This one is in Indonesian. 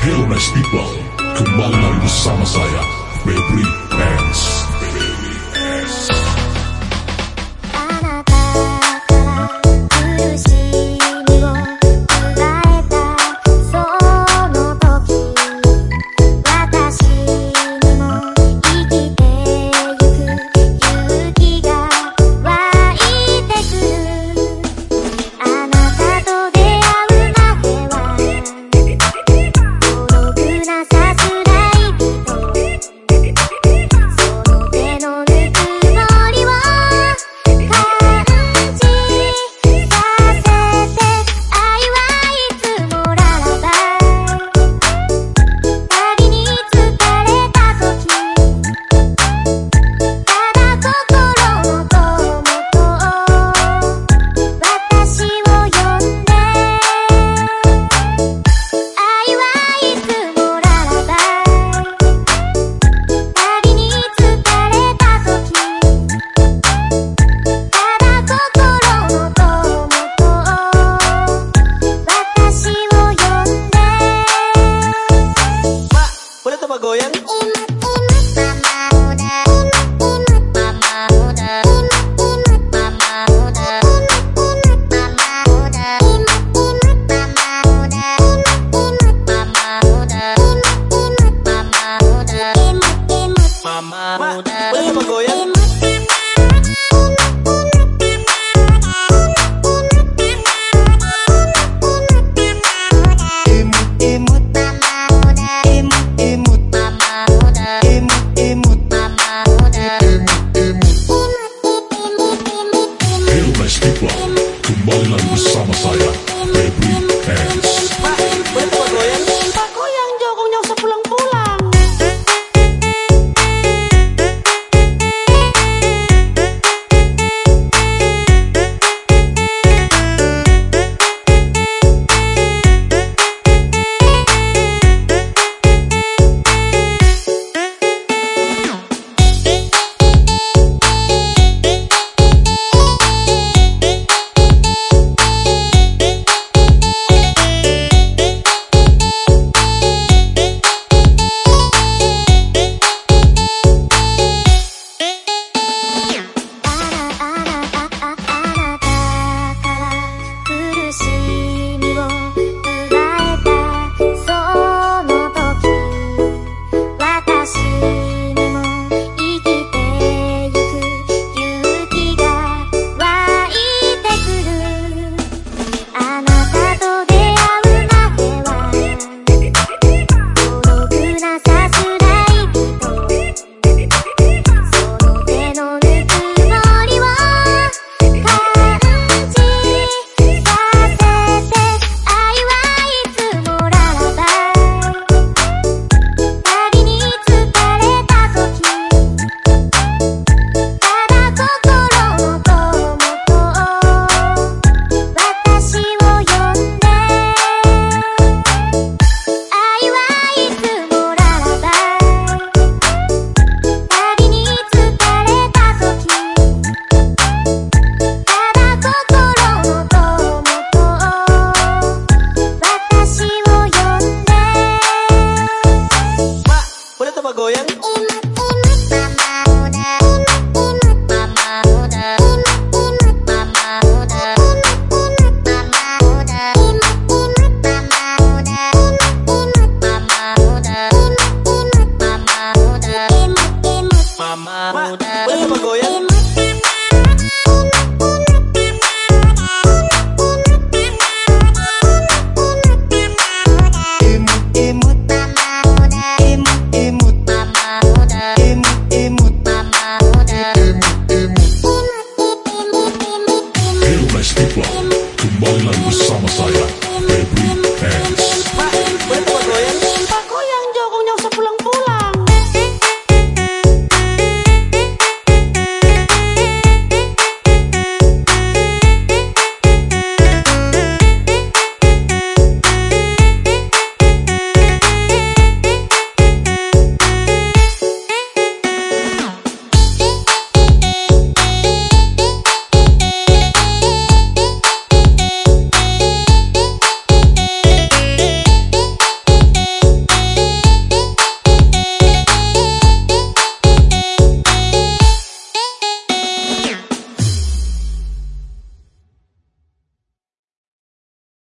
Hello nice people, kembali lagi bersama saya, Febri Pence. Kembali lagi